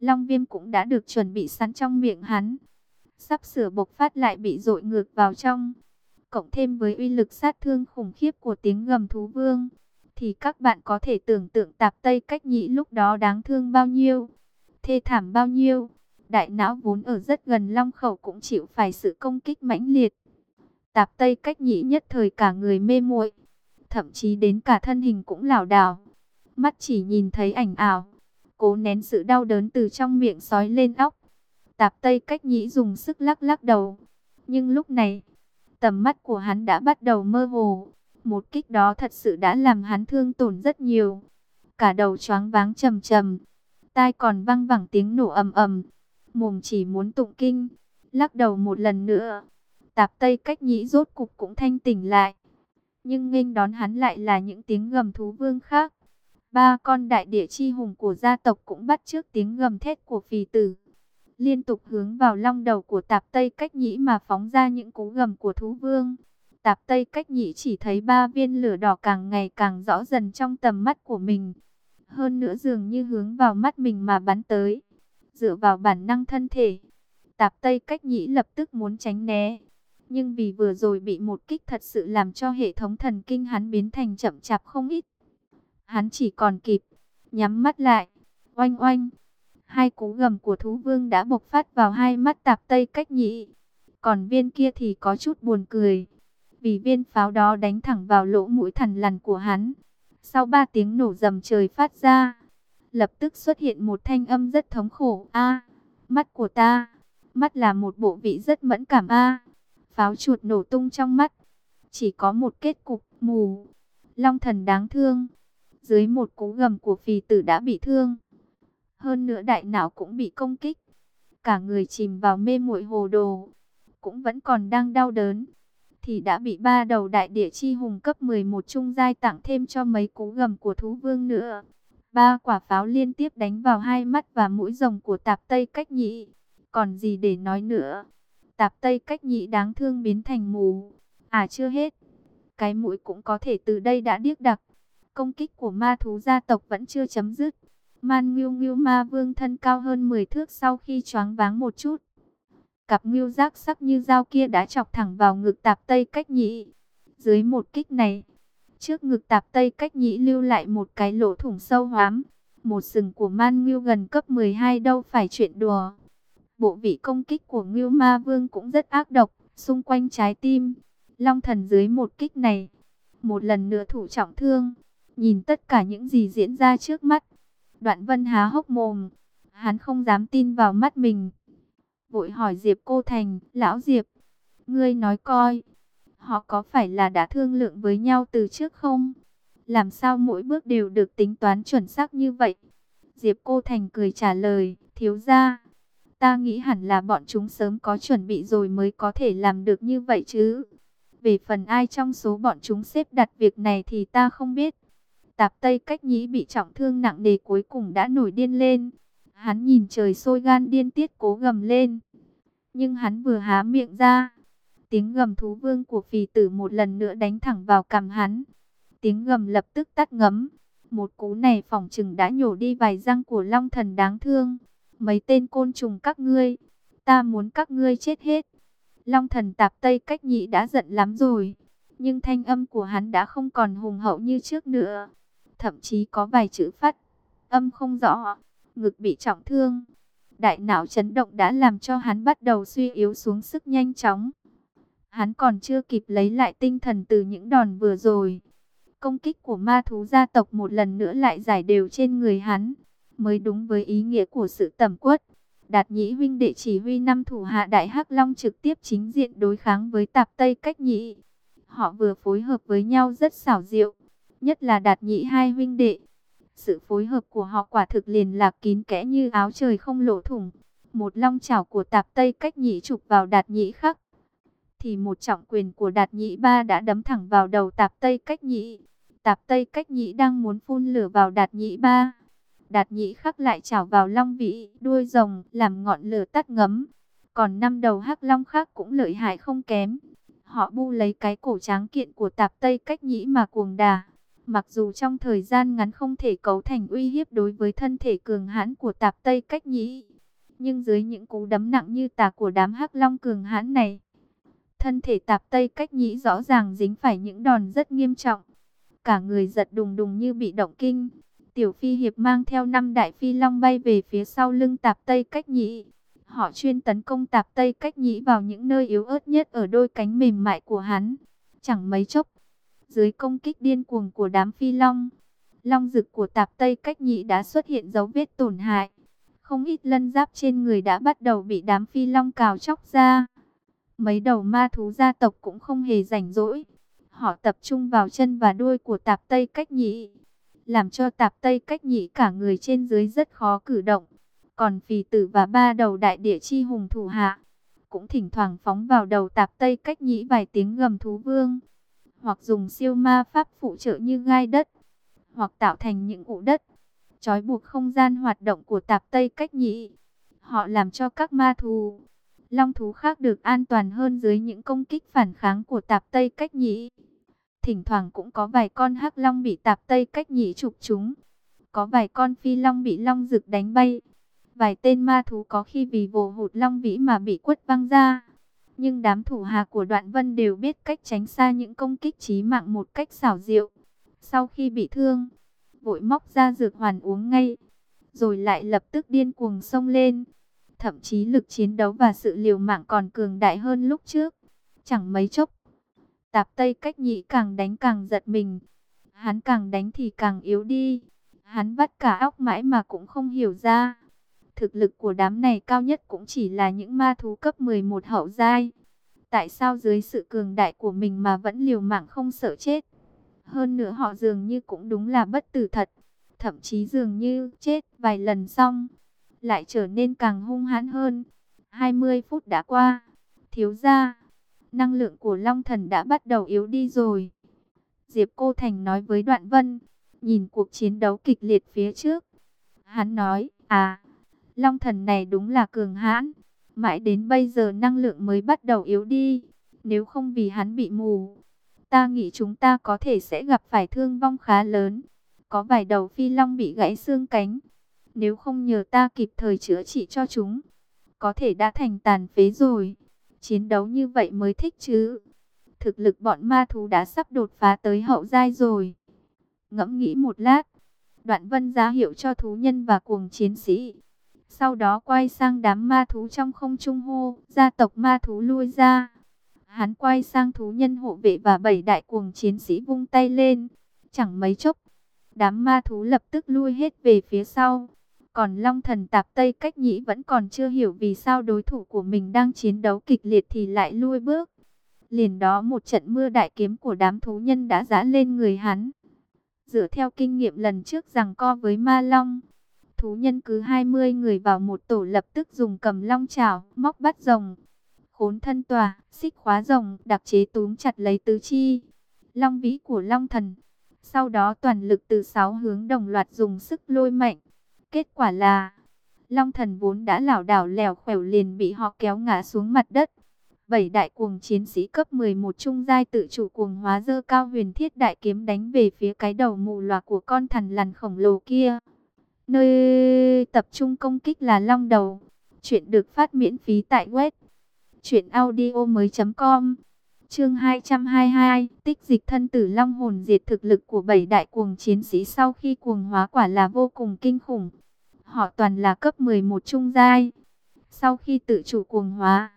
Long viêm cũng đã được chuẩn bị sẵn trong miệng hắn. Sắp sửa bộc phát lại bị dội ngược vào trong. Cộng thêm với uy lực sát thương khủng khiếp của tiếng gầm thú vương thì các bạn có thể tưởng tượng tạp Tây cách nhị lúc đó đáng thương bao nhiêu, thê thảm bao nhiêu. Đại não vốn ở rất gần long khẩu cũng chịu phải sự công kích mãnh liệt. Tạp Tây cách nhị nhất thời cả người mê muội, thậm chí đến cả thân hình cũng lảo đảo. Mắt chỉ nhìn thấy ảnh ảo, cố nén sự đau đớn từ trong miệng sói lên óc. Tạp Tây cách Nhĩ dùng sức lắc lắc đầu. Nhưng lúc này, tầm mắt của hắn đã bắt đầu mơ hồ. Một kích đó thật sự đã làm hắn thương tổn rất nhiều. Cả đầu choáng váng trầm trầm. Tai còn văng vẳng tiếng nổ ầm ầm. Mồm chỉ muốn tụng kinh. Lắc đầu một lần nữa. Tạp Tây cách nhĩ rốt cục cũng thanh tỉnh lại. Nhưng nghênh đón hắn lại là những tiếng gầm thú vương khác. Ba con đại địa chi hùng của gia tộc cũng bắt trước tiếng gầm thét của phì tử. Liên tục hướng vào long đầu của tạp Tây cách nhĩ mà phóng ra những cú gầm của thú vương. Tạp Tây cách nhị chỉ thấy ba viên lửa đỏ càng ngày càng rõ dần trong tầm mắt của mình. Hơn nữa dường như hướng vào mắt mình mà bắn tới. Dựa vào bản năng thân thể. Tạp Tây cách nhị lập tức muốn tránh né. Nhưng vì vừa rồi bị một kích thật sự làm cho hệ thống thần kinh hắn biến thành chậm chạp không ít. Hắn chỉ còn kịp. Nhắm mắt lại. Oanh oanh. Hai cú gầm của thú vương đã bộc phát vào hai mắt tạp Tây cách nhị. Còn viên kia thì có chút buồn cười vì viên pháo đó đánh thẳng vào lỗ mũi thằn lằn của hắn. Sau ba tiếng nổ dầm trời phát ra, lập tức xuất hiện một thanh âm rất thống khổ. A, mắt của ta, mắt là một bộ vị rất mẫn cảm a. Pháo chuột nổ tung trong mắt, chỉ có một kết cục mù. Long thần đáng thương, dưới một cú gầm của phì tử đã bị thương. Hơn nữa đại não cũng bị công kích, cả người chìm vào mê muội hồ đồ, cũng vẫn còn đang đau đớn thì đã bị ba đầu đại địa chi hùng cấp 11 trung giai tặng thêm cho mấy cú gầm của thú vương nữa. Ba quả pháo liên tiếp đánh vào hai mắt và mũi rồng của tạp Tây Cách Nhị. Còn gì để nói nữa? Tạp Tây Cách Nhị đáng thương biến thành mù. À chưa hết. Cái mũi cũng có thể từ đây đã điếc đặc. Công kích của ma thú gia tộc vẫn chưa chấm dứt. Man Ngưu Ngưu Ma Vương thân cao hơn 10 thước sau khi choáng váng một chút Cặp ngưu giác sắc như dao kia đã chọc thẳng vào ngực tạp tây cách nhĩ. Dưới một kích này, trước ngực tạp tây cách nhĩ lưu lại một cái lỗ thủng sâu hoám. Một sừng của man ngưu gần cấp 12 đâu phải chuyện đùa. Bộ vị công kích của ngưu ma vương cũng rất ác độc, xung quanh trái tim. Long thần dưới một kích này, một lần nữa thủ trọng thương. Nhìn tất cả những gì diễn ra trước mắt. Đoạn vân há hốc mồm. Hắn không dám tin vào mắt mình vội hỏi Diệp Cô Thành, lão Diệp, ngươi nói coi, họ có phải là đã thương lượng với nhau từ trước không? Làm sao mỗi bước đều được tính toán chuẩn xác như vậy? Diệp Cô Thành cười trả lời, thiếu gia, ta nghĩ hẳn là bọn chúng sớm có chuẩn bị rồi mới có thể làm được như vậy chứ. Về phần ai trong số bọn chúng xếp đặt việc này thì ta không biết. Tạp Tây Cách Nhĩ bị trọng thương nặng nề cuối cùng đã nổi điên lên. Hắn nhìn trời sôi gan điên tiết cố gầm lên. Nhưng hắn vừa há miệng ra. Tiếng gầm thú vương của phì tử một lần nữa đánh thẳng vào cằm hắn. Tiếng gầm lập tức tắt ngấm. Một cú này phỏng chừng đã nhổ đi vài răng của long thần đáng thương. Mấy tên côn trùng các ngươi. Ta muốn các ngươi chết hết. Long thần tạp Tây Cách Nhĩ đã giận lắm rồi. Nhưng thanh âm của hắn đã không còn hùng hậu như trước nữa. Thậm chí có vài chữ phát. Âm không rõ. Ngực bị trọng thương. Đại não chấn động đã làm cho hắn bắt đầu suy yếu xuống sức nhanh chóng. Hắn còn chưa kịp lấy lại tinh thần từ những đòn vừa rồi. Công kích của ma thú gia tộc một lần nữa lại giải đều trên người hắn. Mới đúng với ý nghĩa của sự tầm quất. Đạt nhĩ huynh đệ chỉ huy năm thủ hạ đại hắc long trực tiếp chính diện đối kháng với tạp Tây cách nhĩ. Họ vừa phối hợp với nhau rất xảo diệu. Nhất là đạt nhị hai huynh đệ. Sự phối hợp của họ quả thực liền lạc kín kẽ như áo trời không lỗ thủng. Một long chảo của tạp Tây cách nhị chụp vào đạt nhị khắc. Thì một trọng quyền của đạt nhị ba đã đấm thẳng vào đầu tạp Tây cách nhị Tạp Tây cách nhị đang muốn phun lửa vào đạt nhị ba Đạt nhị khắc lại chảo vào long vĩ, đuôi rồng, làm ngọn lửa tắt ngấm. Còn năm đầu hắc long khác cũng lợi hại không kém. Họ bu lấy cái cổ tráng kiện của tạp Tây cách nhĩ mà cuồng đà. Mặc dù trong thời gian ngắn không thể cấu thành uy hiếp đối với thân thể cường hãn của tạp Tây cách nhĩ. Nhưng dưới những cú đấm nặng như tà của đám hắc long cường hãn này, thân thể tạp Tây cách nhĩ rõ ràng dính phải những đòn rất nghiêm trọng. Cả người giật đùng đùng như bị động kinh. Tiểu Phi Hiệp mang theo năm đại phi long bay về phía sau lưng tạp Tây Cách Nhĩ. Họ chuyên tấn công tạp Tây Cách Nhĩ vào những nơi yếu ớt nhất ở đôi cánh mềm mại của hắn. Chẳng mấy chốc, dưới công kích điên cuồng của đám phi long, long rực của tạp Tây Cách nhị đã xuất hiện dấu vết tổn hại. Không ít lân giáp trên người đã bắt đầu bị đám phi long cào chóc ra. Mấy đầu ma thú gia tộc cũng không hề rảnh rỗi. Họ tập trung vào chân và đuôi của tạp Tây Cách nhị, làm cho tạp Tây cách nhị cả người trên dưới rất khó cử động. Còn phì tử và ba đầu đại địa chi hùng thủ hạ, cũng thỉnh thoảng phóng vào đầu tạp Tây cách nhĩ vài tiếng gầm thú vương, hoặc dùng siêu ma pháp phụ trợ như gai đất, hoặc tạo thành những ụ đất, trói buộc không gian hoạt động của tạp Tây cách Nhị. Họ làm cho các ma thú, long thú khác được an toàn hơn dưới những công kích phản kháng của tạp Tây cách Nhị. Thỉnh thoảng cũng có vài con hắc long bị tạp tây cách nhị chụp chúng. Có vài con phi long bị long rực đánh bay. Vài tên ma thú có khi vì vồ hụt long vĩ mà bị quất văng ra. Nhưng đám thủ hạ của đoạn vân đều biết cách tránh xa những công kích chí mạng một cách xảo diệu. Sau khi bị thương, vội móc ra dược hoàn uống ngay. Rồi lại lập tức điên cuồng xông lên. Thậm chí lực chiến đấu và sự liều mạng còn cường đại hơn lúc trước. Chẳng mấy chốc, Tạp Tây cách nhị càng đánh càng giật mình. Hắn càng đánh thì càng yếu đi. Hắn vắt cả óc mãi mà cũng không hiểu ra. Thực lực của đám này cao nhất cũng chỉ là những ma thú cấp 11 hậu giai. Tại sao dưới sự cường đại của mình mà vẫn liều mạng không sợ chết? Hơn nữa họ dường như cũng đúng là bất tử thật. Thậm chí dường như chết vài lần xong. Lại trở nên càng hung hãn hơn. 20 phút đã qua. Thiếu ra năng lượng của Long Thần đã bắt đầu yếu đi rồi. Diệp Cô Thành nói với Đoạn Vân, nhìn cuộc chiến đấu kịch liệt phía trước. Hắn nói, à, Long Thần này đúng là cường hãn, mãi đến bây giờ năng lượng mới bắt đầu yếu đi, nếu không vì hắn bị mù. Ta nghĩ chúng ta có thể sẽ gặp phải thương vong khá lớn, có vài đầu phi long bị gãy xương cánh. Nếu không nhờ ta kịp thời chữa trị cho chúng, có thể đã thành tàn phế rồi. Chiến đấu như vậy mới thích chứ. Thực lực bọn ma thú đã sắp đột phá tới hậu giai rồi. Ngẫm nghĩ một lát, đoạn vân giá hiệu cho thú nhân và cuồng chiến sĩ. Sau đó quay sang đám ma thú trong không trung hô, gia tộc ma thú lui ra. Hắn quay sang thú nhân hộ vệ và bảy đại cuồng chiến sĩ vung tay lên. Chẳng mấy chốc, đám ma thú lập tức lui hết về phía sau. Còn Long Thần Tạp Tây Cách Nhĩ vẫn còn chưa hiểu vì sao đối thủ của mình đang chiến đấu kịch liệt thì lại lui bước. Liền đó một trận mưa đại kiếm của đám thú nhân đã giã lên người hắn. Dựa theo kinh nghiệm lần trước rằng co với ma long, thú nhân cứ 20 người vào một tổ lập tức dùng cầm long chảo, móc bắt rồng. Khốn thân tòa, xích khóa rồng, đặc chế túm chặt lấy tứ chi. Long vĩ của long thần. Sau đó toàn lực từ sáu hướng đồng loạt dùng sức lôi mạnh. Kết quả là, long thần vốn đã lảo đảo lèo khẻo liền bị họ kéo ngã xuống mặt đất. Bảy đại cuồng chiến sĩ cấp 11 trung giai tự chủ cuồng hóa dơ cao huyền thiết đại kiếm đánh về phía cái đầu mù loà của con thần lằn khổng lồ kia. Nơi tập trung công kích là long đầu. Chuyện được phát miễn phí tại web truyệnaudiomoi.com. Chương 222, tích dịch thân tử long hồn diệt thực lực của bảy đại cuồng chiến sĩ sau khi cuồng hóa quả là vô cùng kinh khủng. Họ toàn là cấp 11 trung giai. Sau khi tự chủ cuồng hóa,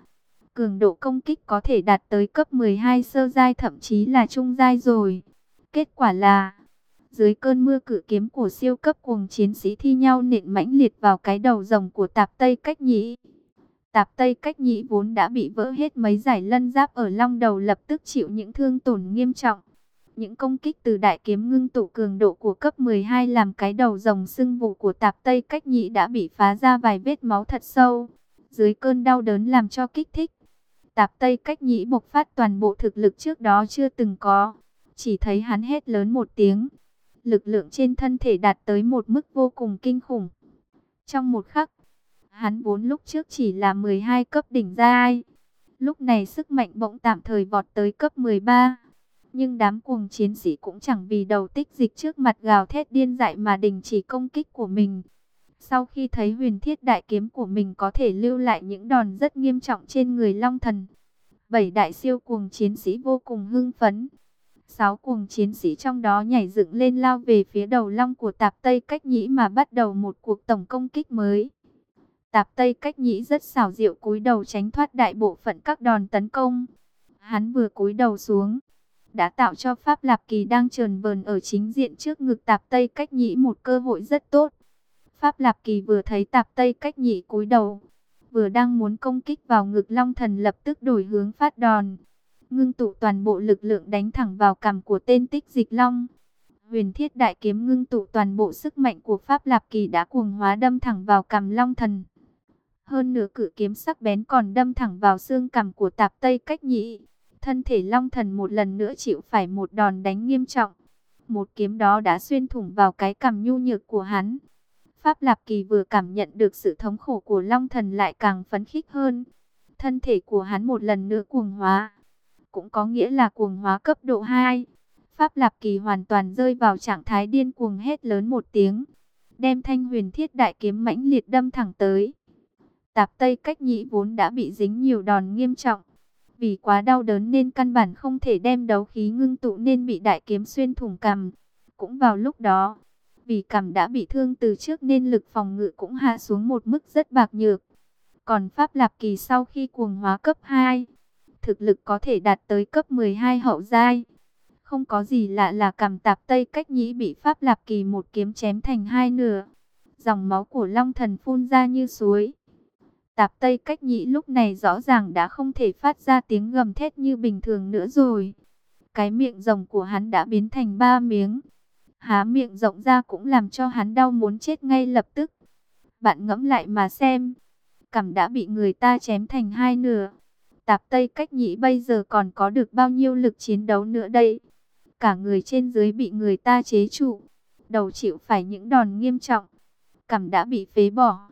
cường độ công kích có thể đạt tới cấp 12 sơ giai thậm chí là trung giai rồi. Kết quả là, dưới cơn mưa cử kiếm của siêu cấp cuồng chiến sĩ thi nhau nện mãnh liệt vào cái đầu rồng của tạp Tây Cách Nhĩ. Tạp Tây Cách Nhĩ vốn đã bị vỡ hết mấy giải lân giáp ở long đầu lập tức chịu những thương tổn nghiêm trọng. Những công kích từ đại kiếm ngưng tụ cường độ của cấp 12 làm cái đầu rồng sưng vụ của tạp Tây Cách Nhĩ đã bị phá ra vài vết máu thật sâu. Dưới cơn đau đớn làm cho kích thích, Tạp Tây Cách Nhĩ bộc phát toàn bộ thực lực trước đó chưa từng có. Chỉ thấy hắn hét lớn một tiếng. Lực lượng trên thân thể đạt tới một mức vô cùng kinh khủng. Trong một khắc, hắn vốn lúc trước chỉ là 12 cấp đỉnh giai. Lúc này sức mạnh bỗng tạm thời vọt tới cấp 13. Nhưng đám cuồng chiến sĩ cũng chẳng vì đầu tích dịch trước mặt gào thét điên dại mà đình chỉ công kích của mình. Sau khi thấy huyền thiết đại kiếm của mình có thể lưu lại những đòn rất nghiêm trọng trên người Long Thần, bảy đại siêu cuồng chiến sĩ vô cùng hưng phấn. Sáu cuồng chiến sĩ trong đó nhảy dựng lên lao về phía đầu long của tạp Tây Cách Nhĩ mà bắt đầu một cuộc tổng công kích mới. Tạp Tây Cách Nhĩ rất xảo diệu cúi đầu tránh thoát đại bộ phận các đòn tấn công. Hắn vừa cúi đầu xuống, đã tạo cho Pháp Lạp Kỳ đang trườn vờn ở chính diện trước ngực Tạp Tây Cách Nhĩ một cơ hội rất tốt. Pháp Lạp Kỳ vừa thấy Tạp Tây Cách Nhĩ cúi đầu, vừa đang muốn công kích vào ngực Long Thần lập tức đổi hướng phát đòn. Ngưng tụ toàn bộ lực lượng đánh thẳng vào cằm của tên tích dịch Long. Huyền thiết đại kiếm ngưng tụ toàn bộ sức mạnh của Pháp Lạp Kỳ đã cuồng hóa đâm thẳng vào cằm Long Thần. Hơn nữa cử kiếm sắc bén còn đâm thẳng vào xương cằm của tạp Tây Cách Nhị. Thân thể Long Thần một lần nữa chịu phải một đòn đánh nghiêm trọng. Một kiếm đó đã xuyên thủng vào cái cằm nhu nhược của hắn. Pháp Lạp Kỳ vừa cảm nhận được sự thống khổ của Long Thần lại càng phấn khích hơn. Thân thể của hắn một lần nữa cuồng hóa. Cũng có nghĩa là cuồng hóa cấp độ 2. Pháp Lạp Kỳ hoàn toàn rơi vào trạng thái điên cuồng hét lớn một tiếng. Đem thanh huyền thiết đại kiếm mãnh liệt đâm thẳng tới. Tạp Tây cách nhĩ vốn đã bị dính nhiều đòn nghiêm trọng. Vì quá đau đớn nên căn bản không thể đem đấu khí ngưng tụ nên bị đại kiếm xuyên thủng cằm. Cũng vào lúc đó, vì cằm đã bị thương từ trước nên lực phòng ngự cũng hạ xuống một mức rất bạc nhược. Còn Pháp Lạp Kỳ sau khi cuồng hóa cấp 2, thực lực có thể đạt tới cấp 12 hậu giai. Không có gì lạ là cầm tạp Tây cách nhĩ bị Pháp Lạp Kỳ một kiếm chém thành hai nửa. Dòng máu của Long Thần phun ra như suối. Tạp Tây cách nhĩ lúc này rõ ràng đã không thể phát ra tiếng gầm thét như bình thường nữa rồi. Cái miệng rồng của hắn đã biến thành ba miếng há miệng rộng ra cũng làm cho hắn đau muốn chết ngay lập tức. Bạn ngẫm lại mà xem, cằm đã bị người ta chém thành hai nửa. Tạp Tây cách nhĩ bây giờ còn có được bao nhiêu lực chiến đấu nữa đây? Cả người trên dưới bị người ta chế trụ, đầu chịu phải những đòn nghiêm trọng, cằm đã bị phế bỏ.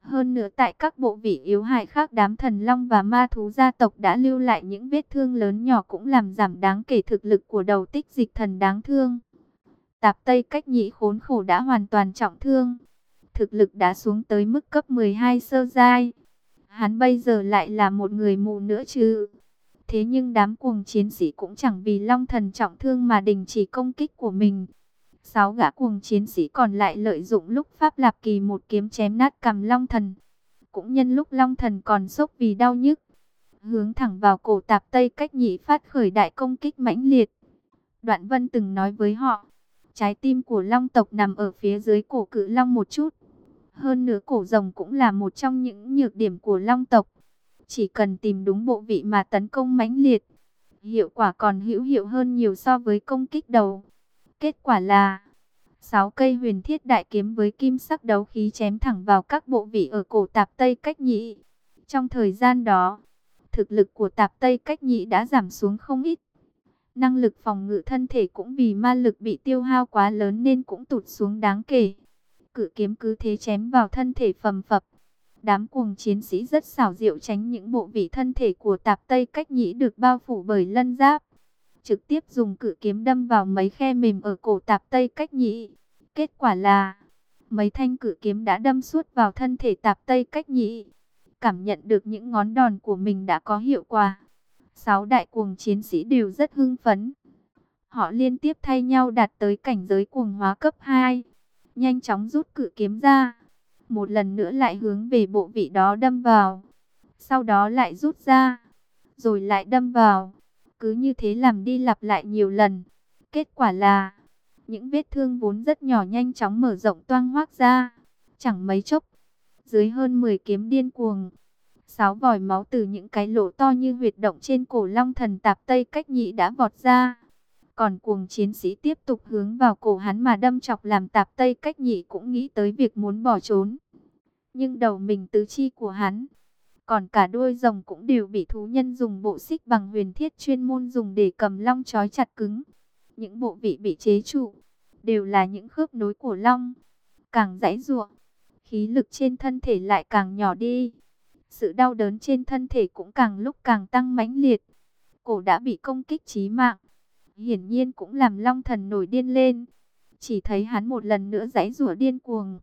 Hơn nữa tại các bộ vị yếu hại khác đám thần long và ma thú gia tộc đã lưu lại những vết thương lớn nhỏ cũng làm giảm đáng kể thực lực của đầu tích dịch thần đáng thương. Tạp Tây cách Nhĩ khốn khổ đã hoàn toàn trọng thương. Thực lực đã xuống tới mức cấp 12 sơ giai. Hắn bây giờ lại là một người mù nữa chứ. Thế nhưng đám cuồng chiến sĩ cũng chẳng vì long thần trọng thương mà đình chỉ công kích của mình. Sáu gã cuồng chiến sĩ còn lại lợi dụng lúc Pháp Lạp Kỳ một kiếm chém nát cầm long thần. Cũng nhân lúc long thần còn sốc vì đau nhức. Hướng thẳng vào cổ tạp Tây cách nhị phát khởi đại công kích mãnh liệt. Đoạn Vân từng nói với họ, Trái tim của long tộc nằm ở phía dưới cổ cự long một chút. Hơn nữa cổ rồng cũng là một trong những nhược điểm của long tộc. Chỉ cần tìm đúng bộ vị mà tấn công mãnh liệt. Hiệu quả còn hữu hiệu hơn nhiều so với công kích đầu. Kết quả là, Sáu cây huyền thiết đại kiếm với kim sắc đấu khí chém thẳng vào các bộ vị ở cổ tạp Tây Cách Nhĩ. Trong thời gian đó, thực lực của tạp Tây Cách Nhĩ đã giảm xuống không ít. Năng lực phòng ngự thân thể cũng vì ma lực bị tiêu hao quá lớn nên cũng tụt xuống đáng kể. Cự kiếm cứ thế chém vào thân thể phầm phập. Đám cuồng chiến sĩ rất xảo diệu tránh những bộ vị thân thể của tạp Tây Cách Nhĩ được bao phủ bởi lân giáp. Trực tiếp dùng cự kiếm đâm vào mấy khe mềm ở cổ tạp Tây Cách Nhĩ. Kết quả là, mấy thanh cự kiếm đã đâm suốt vào thân thể tạp Tây Cách Nhĩ. Cảm nhận được những ngón đòn của mình đã có hiệu quả. Sáu đại cuồng chiến sĩ đều rất hưng phấn. Họ liên tiếp thay nhau đạt tới cảnh giới cuồng hóa cấp 2. Nhanh chóng rút cự kiếm ra. Một lần nữa lại hướng về bộ vị đó đâm vào. Sau đó lại rút ra. Rồi lại đâm vào. Cứ như thế làm đi lặp lại nhiều lần. Kết quả là những vết thương vốn rất nhỏ nhanh chóng mở rộng toang hoác ra. Chẳng mấy chốc, dưới hơn 10 kiếm điên cuồng, sáu vòi máu từ những cái lỗ to như huyệt động trên cổ long thần tạp Tây cách nhị đã vọt ra. Còn cuồng chiến sĩ tiếp tục hướng vào cổ hắn mà đâm chọc làm tạp Tây cách nhị cũng nghĩ tới việc muốn bỏ trốn. Nhưng đầu mình tứ chi của hắn, còn cả đuôi rồng cũng đều bị thú nhân dùng bộ xích bằng huyền thiết chuyên môn dùng để cầm long trói chặt cứng. Những bộ vị bị chế trụ, đều là những khớp nối của long. Càng dãy ruộng, khí lực trên thân thể lại càng nhỏ đi. Sự đau đớn trên thân thể cũng càng lúc càng tăng mãnh liệt. Cổ đã bị công kích chí mạng. Hiển nhiên cũng làm long thần nổi điên lên. Chỉ thấy hắn một lần nữa giãy rủa điên cuồng.